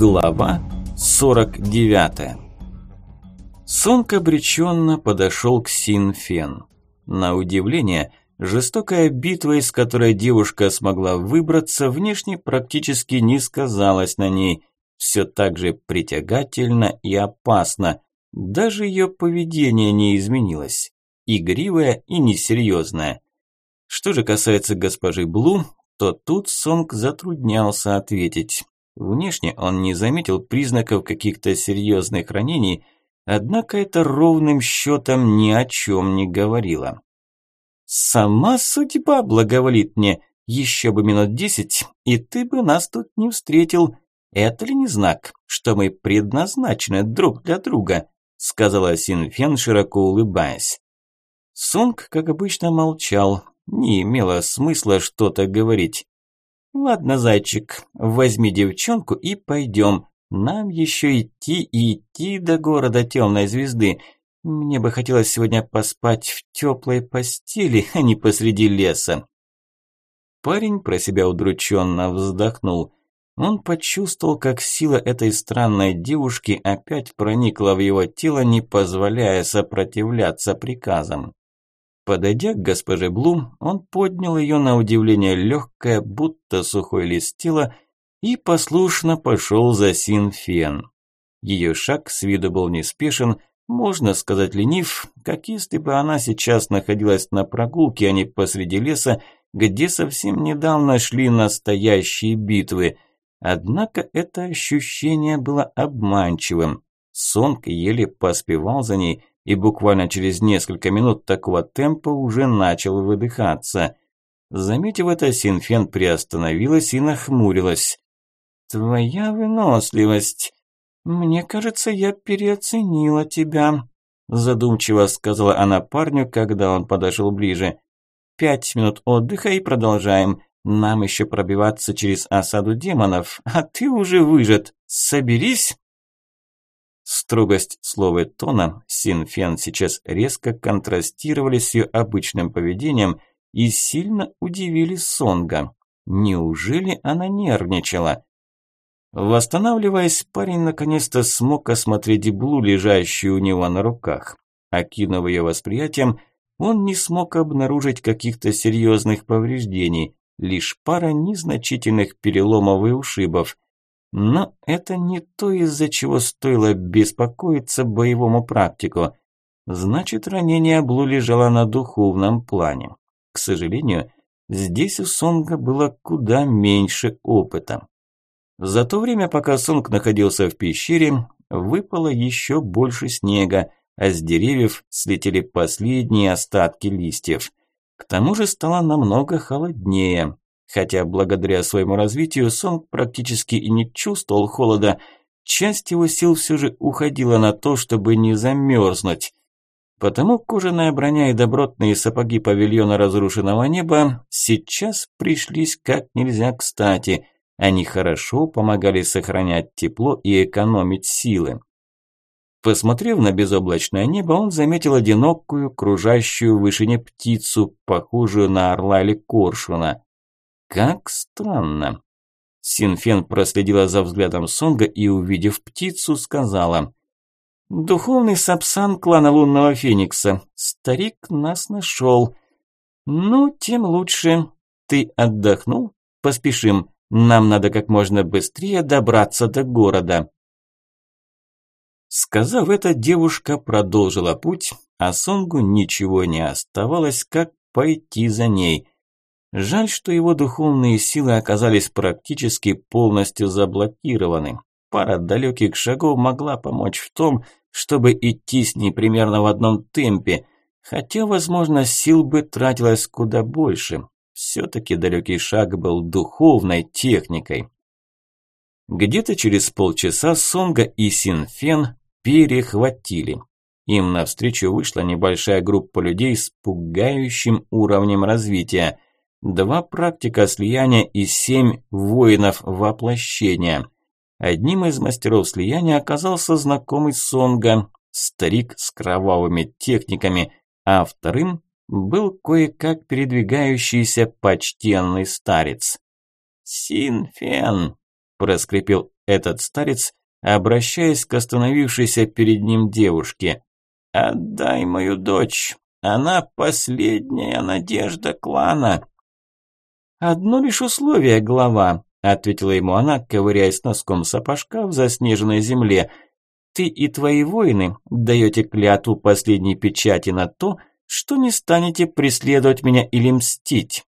Глава 49 Сонг обреченно подошел к Синфен. На удивление, жестокая битва, из которой девушка смогла выбраться, внешне практически не сказалась на ней. Все так же притягательно и опасно. Даже ее поведение не изменилось. Игривое и несерьезное. Что же касается госпожи Блу, то тут Сонг затруднялся ответить. Внешне он не заметил признаков каких-то серьезных ранений, однако это ровным счетом ни о чем не говорило. «Сама судьба благоволит мне, еще бы минут десять, и ты бы нас тут не встретил. Это ли не знак, что мы предназначены друг для друга?» сказала Синфен, широко улыбаясь. Сонг, как обычно, молчал, не имело смысла что-то говорить. «Ладно, зайчик, возьми девчонку и пойдем. Нам еще идти и идти до города темной звезды. Мне бы хотелось сегодня поспать в теплой постели, а не посреди леса». Парень про себя удрученно вздохнул. Он почувствовал, как сила этой странной девушки опять проникла в его тело, не позволяя сопротивляться приказам. Подойдя к госпоже Блум, он поднял ее на удивление легкое, будто сухой лист тела, и послушно пошел за Синфен. Ее шаг с виду был неспешен, можно сказать ленив, как если бы она сейчас находилась на прогулке, а не посреди леса, где совсем недавно шли настоящие битвы. Однако это ощущение было обманчивым. Сонг еле поспевал за ней, и буквально через несколько минут такого темпа уже начал выдыхаться. Заметив это, Синфен приостановилась и нахмурилась. «Твоя выносливость. Мне кажется, я переоценила тебя», задумчиво сказала она парню, когда он подошел ближе. «Пять минут отдыха и продолжаем. Нам еще пробиваться через осаду демонов, а ты уже выжат. Соберись!» Строгость слова тона Синфен сейчас резко контрастировали с ее обычным поведением и сильно удивили Сонга. Неужели она нервничала? Восстанавливаясь, парень наконец-то смог осмотреть Блу, лежащую у него на руках. Окинув ее восприятием, он не смог обнаружить каких-то серьезных повреждений, лишь пара незначительных переломов и ушибов – но это не то, из-за чего стоило беспокоиться боевому практику. Значит, ранение Блу лежало на духовном плане. К сожалению, здесь у Сонга было куда меньше опыта. За то время, пока Сонг находился в пещере, выпало еще больше снега, а с деревьев слетели последние остатки листьев. К тому же стало намного холоднее. Хотя благодаря своему развитию Сонг практически и не чувствовал холода, часть его сил все же уходила на то, чтобы не замерзнуть. Потому кожаная броня и добротные сапоги павильона разрушенного неба сейчас пришлись как нельзя кстати. Они хорошо помогали сохранять тепло и экономить силы. Посмотрев на безоблачное небо, он заметил одинокую, кружащую в вышине птицу, похожую на орла или коршуна. Как странно. Синфен проследила за взглядом Сонга и, увидев птицу, сказала «Духовный сапсан клана лунного феникса. Старик нас нашел. Ну, тем лучше. Ты отдохнул? Поспешим. Нам надо как можно быстрее добраться до города». Сказав это, девушка продолжила путь, а Сонгу ничего не оставалось, как пойти за ней. Жаль, что его духовные силы оказались практически полностью заблокированы. Пара далеких шагов могла помочь в том, чтобы идти с ней примерно в одном темпе, хотя, возможно, сил бы тратилось куда больше. Все-таки далекий шаг был духовной техникой. Где-то через полчаса Сонга и Синфен перехватили. Им навстречу вышла небольшая группа людей с пугающим уровнем развития – два практика слияния и семь воинов воплощения. Одним из мастеров слияния оказался знакомый Сонга, старик с кровавыми техниками, а вторым был кое-как передвигающийся почтенный старец. «Синфен!» – проскрипел этот старец, обращаясь к остановившейся перед ним девушке. «Отдай мою дочь, она последняя надежда клана». «Одно лишь условие, глава», – ответила ему она, ковыряясь носком сапожка в заснеженной земле. «Ты и твои воины даете клятву последней печати на то, что не станете преследовать меня или мстить».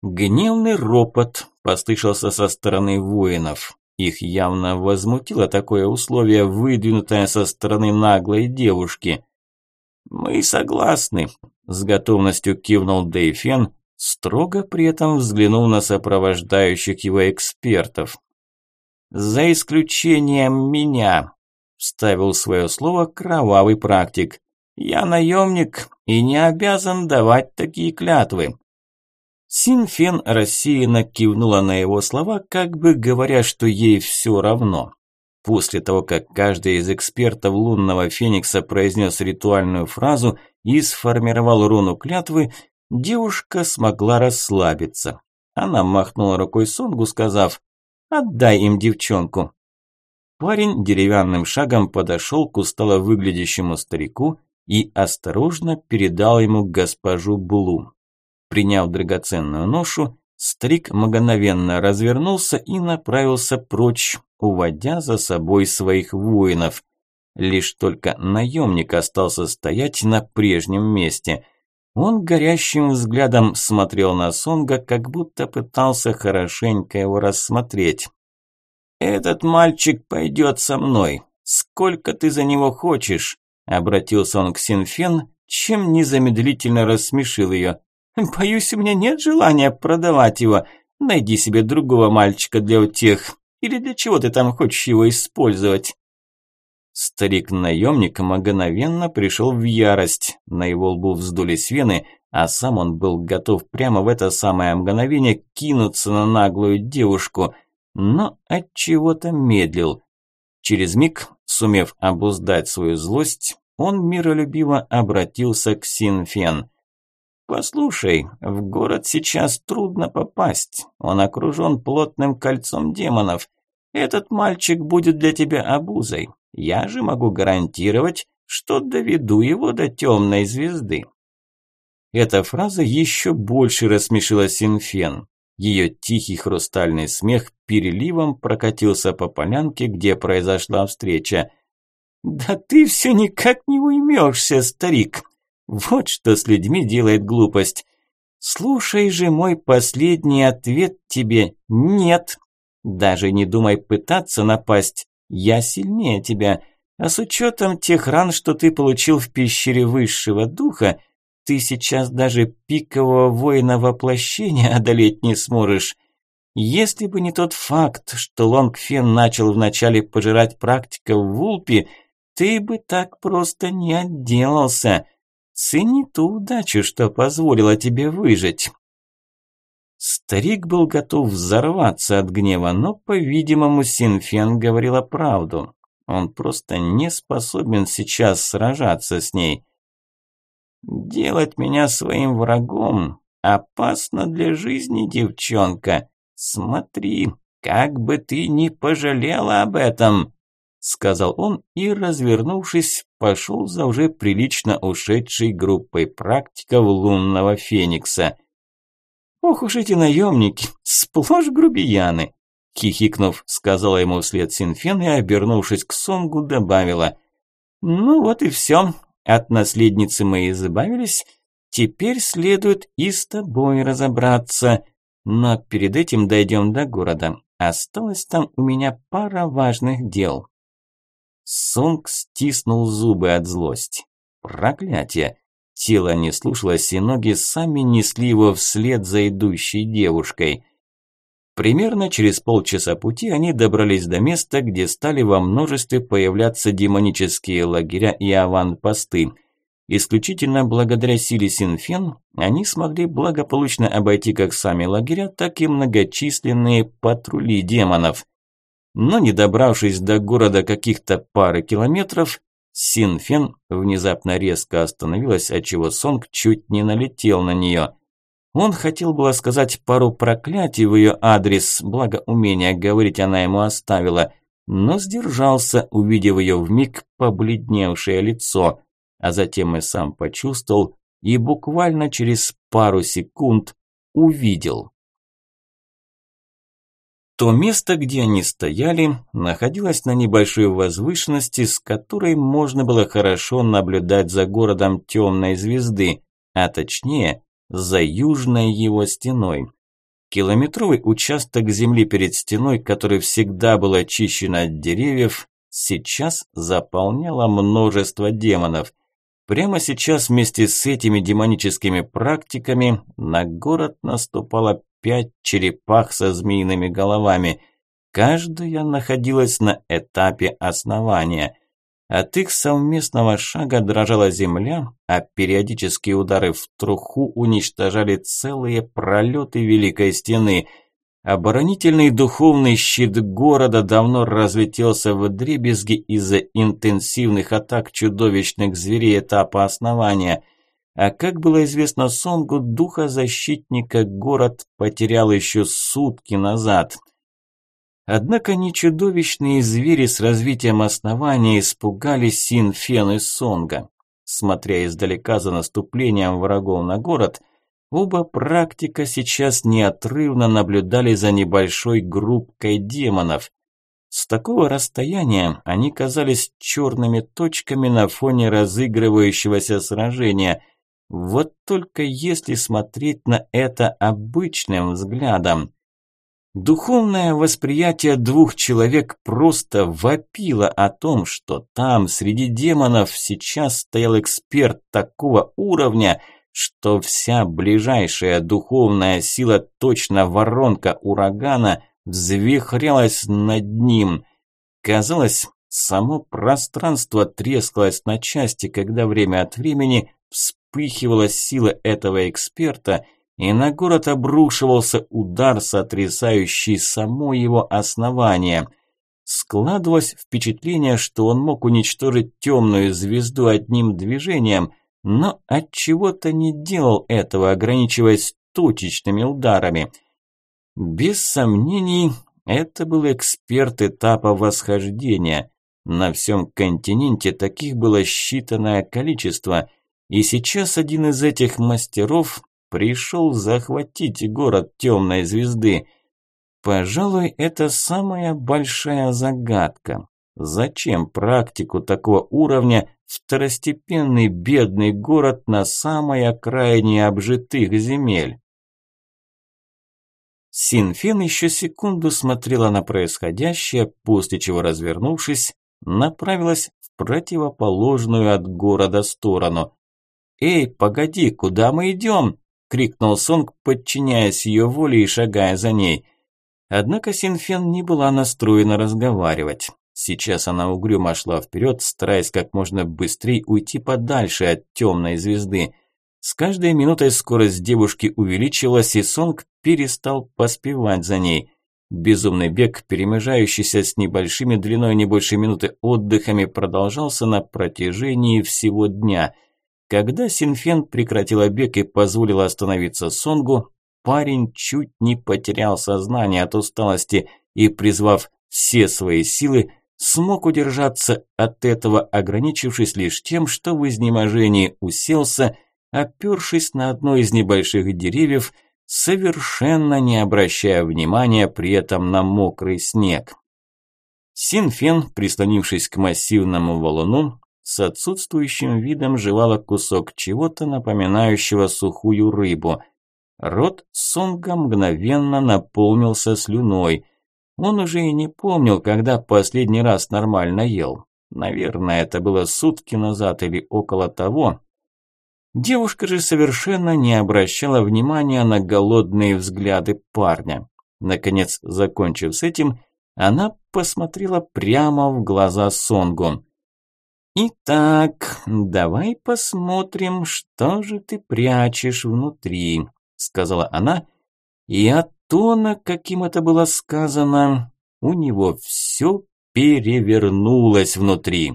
Гневный ропот послышался со стороны воинов. Их явно возмутило такое условие, выдвинутое со стороны наглой девушки. «Мы согласны», – с готовностью кивнул Дэйфен, строго при этом взглянул на сопровождающих его экспертов. «За исключением меня», – вставил свое слово кровавый практик. «Я наемник и не обязан давать такие клятвы. Синфен рассеянно кивнула на его слова, как бы говоря, что ей все равно. После того, как каждый из экспертов лунного феникса произнес ритуальную фразу и сформировал руну клятвы, девушка смогла расслабиться. Она махнула рукой Сонгу, сказав «Отдай им девчонку». Парень деревянным шагом подошел к устало выглядящему старику и осторожно передал ему госпожу Блум. Приняв драгоценную ношу, старик мгновенно развернулся и направился прочь, уводя за собой своих воинов. Лишь только наемник остался стоять на прежнем месте. Он горящим взглядом смотрел на Сонга, как будто пытался хорошенько его рассмотреть. «Этот мальчик пойдет со мной. Сколько ты за него хочешь?» Обратился он к Синфен, чем незамедлительно рассмешил ее. Боюсь, у меня нет желания продавать его. Найди себе другого мальчика для утех. Или для чего ты там хочешь его использовать?» Старик-наемник мгновенно пришел в ярость. На его лбу вздулись вены, а сам он был готов прямо в это самое мгновение кинуться на наглую девушку, но от чего то медлил. Через миг, сумев обуздать свою злость, он миролюбиво обратился к Синфен. «Послушай, в город сейчас трудно попасть. Он окружен плотным кольцом демонов. Этот мальчик будет для тебя обузой. Я же могу гарантировать, что доведу его до темной звезды». Эта фраза еще больше рассмешила Синфен. Ее тихий хрустальный смех переливом прокатился по полянке, где произошла встреча. «Да ты все никак не уймешься, старик!» Вот что с людьми делает глупость. Слушай же мой последний ответ тебе «нет». Даже не думай пытаться напасть. Я сильнее тебя. А с учетом тех ран, что ты получил в пещере высшего духа, ты сейчас даже пикового воина воплощения одолеть не сможешь. Если бы не тот факт, что Лонгфен начал вначале пожирать практиков в Вулпе, ты бы так просто не отделался. Цени ту удачу, что позволила тебе выжить. Старик был готов взорваться от гнева, но, по-видимому, Синфен говорила правду. Он просто не способен сейчас сражаться с ней. «Делать меня своим врагом опасно для жизни, девчонка. Смотри, как бы ты не пожалела об этом!» сказал он и, развернувшись, пошел за уже прилично ушедшей группой практиков лунного феникса. «Ох уж эти наемники, сплошь грубияны!» Хихикнув, сказала ему вслед Синфен и, обернувшись к Сонгу, добавила. «Ну вот и все. От наследницы мы избавились. Теперь следует и с тобой разобраться. Но перед этим дойдем до города. Осталось там у меня пара важных дел». Сонг стиснул зубы от злости. Проклятие! Тело не слушалось, и ноги сами несли его вслед за идущей девушкой. Примерно через полчаса пути они добрались до места, где стали во множестве появляться демонические лагеря и аванпосты. Исключительно благодаря силе Синфен они смогли благополучно обойти как сами лагеря, так и многочисленные патрули демонов. Но не добравшись до города каких-то пары километров, Синфен внезапно резко остановилась, отчего Сонг чуть не налетел на нее. Он хотел было сказать пару проклятий в ее адрес, благо умения говорить она ему оставила, но сдержался, увидев ее вмиг побледневшее лицо, а затем и сам почувствовал и буквально через пару секунд увидел. То место, где они стояли, находилось на небольшой возвышенности, с которой можно было хорошо наблюдать за городом темной звезды, а точнее за южной его стеной. Километровый участок земли перед стеной, который всегда был очищен от деревьев, сейчас заполняло множество демонов. Прямо сейчас вместе с этими демоническими практиками на город наступало пять черепах со змеиными головами. Каждая находилась на этапе основания. От их совместного шага дрожала земля, а периодические удары в труху уничтожали целые пролеты Великой Стены. Оборонительный духовный щит города давно разлетелся в дребезги из-за интенсивных атак чудовищных зверей этапа основания. А как было известно Сонгу, духа защитника город потерял еще сутки назад – Однако не чудовищные звери с развитием основания испугали Синфен и Сонга. Смотря издалека за наступлением врагов на город, оба практика сейчас неотрывно наблюдали за небольшой группкой демонов. С такого расстояния они казались черными точками на фоне разыгрывающегося сражения. Вот только если смотреть на это обычным взглядом – Духовное восприятие двух человек просто вопило о том, что там, среди демонов, сейчас стоял эксперт такого уровня, что вся ближайшая духовная сила, точно воронка урагана, взвихрялась над ним. Казалось, само пространство трескалось на части, когда время от времени вспыхивала сила этого эксперта – и на город обрушивался удар, сотрясающий само его основание. Складывалось впечатление, что он мог уничтожить темную звезду одним движением, но от чего то не делал этого, ограничиваясь точечными ударами. Без сомнений, это был эксперт этапа восхождения. На всем континенте таких было считанное количество, и сейчас один из этих мастеров пришел захватить город темной звезды. Пожалуй, это самая большая загадка. Зачем практику такого уровня второстепенный бедный город на самой окраине обжитых земель? Синфен еще секунду смотрела на происходящее, после чего, развернувшись, направилась в противоположную от города сторону. «Эй, погоди, куда мы идем?» – крикнул Сонг, подчиняясь ее воле и шагая за ней. Однако Синфен не была настроена разговаривать. Сейчас она угрюмо шла вперед, стараясь как можно быстрее уйти подальше от темной звезды. С каждой минутой скорость девушки увеличилась, и Сонг перестал поспевать за ней. Безумный бег, перемежающийся с небольшими длиной не больше минуты отдыхами, продолжался на протяжении всего дня – когда Синфен прекратила бег и позволила остановиться Сонгу, парень чуть не потерял сознание от усталости и, призвав все свои силы, смог удержаться от этого, ограничившись лишь тем, что в изнеможении уселся, опершись на одно из небольших деревьев, совершенно не обращая внимания при этом на мокрый снег. Синфен, прислонившись к массивному валуну, с отсутствующим видом жевала кусок чего-то напоминающего сухую рыбу. Рот Сонга мгновенно наполнился слюной. Он уже и не помнил, когда последний раз нормально ел. Наверное, это было сутки назад или около того. Девушка же совершенно не обращала внимания на голодные взгляды парня. Наконец, закончив с этим, она посмотрела прямо в глаза Сонгу. «Итак, давай посмотрим, что же ты прячешь внутри», – сказала она, и от тона, каким это было сказано, у него все перевернулось внутри.